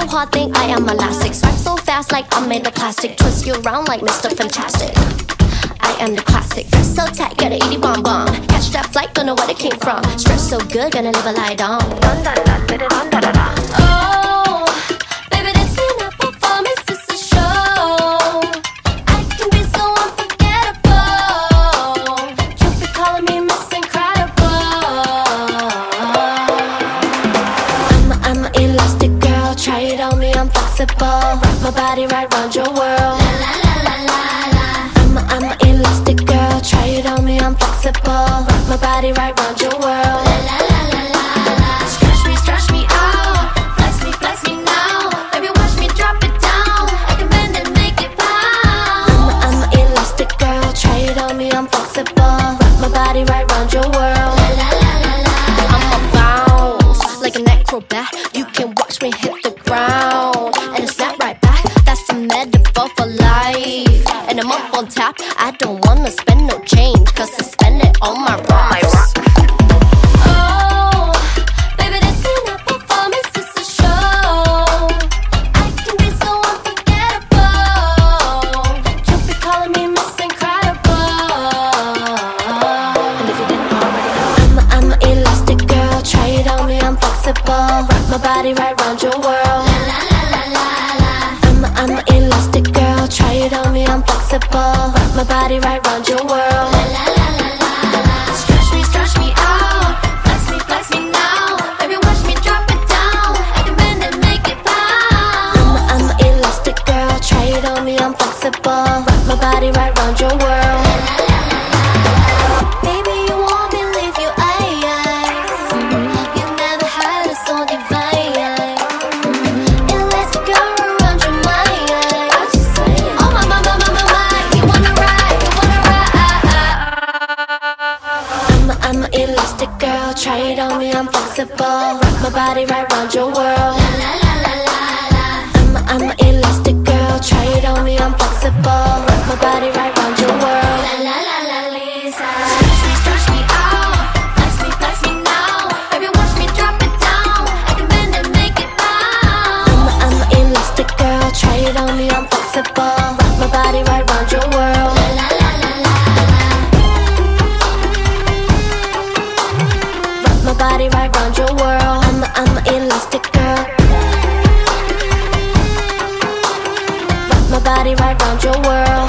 so hard, think I am elastic. Swipe so fast, like I'm made of plastic. Twist you around like Mr. Fantastic. I am the classic. Dress so tight, get a itty bomb bomb. Catch that flight, don't know where it came from. Stress so good, gonna live a lie down. Dun, dun, dun, dun, dun, dun, dun, dun. My body right round your world. I'm a, I'm an elastic girl, try it on me, I'm flexible. My body right round your world. Stretch me, stretch me out. Flex me, flex me now. Baby, watch me drop it down. I can bend and make it pound. I'm a, I'm an elastic girl, try it on me, I'm flexible. My body right round your world. I'ma bounce like an acrobat. You can watch me hit the I'm up on top. I don't wanna spend no change, cause I spend it on my rocks. Oh, baby, this ain't a performance, it's a show. I can be so unforgettable. You be calling me Miss And if you didn't already know, I'm a, I'm an elastic girl. Try it on me, I'm flexible. Rock my body right round your world. I'm a, I'm an elastic I'm flexible. My body right round your world. Stretch me, stretch me out. Flex me, flex me now. Baby, watch me drop it down. I can bend and make it pound. I'm a, I'm an elastic girl. Try it on me, I'm flexible. Rock my body right round your world. Baby, flexible. Rock my body right round your world. I'm a, I'm an elastic girl. Try it on me, I'm flexible. Rock my body right round your world. Stretch me, stretch me oh. out. Flex me, flex me now. Baby, watch me drop it down. I can bend and make it bounce. I'm a, I'm an elastic girl. Try it on me, I'm flexible. Rock my body right round your world. Body right round your world. I'm a, I'm an elastic girl. Rock my body right round your world.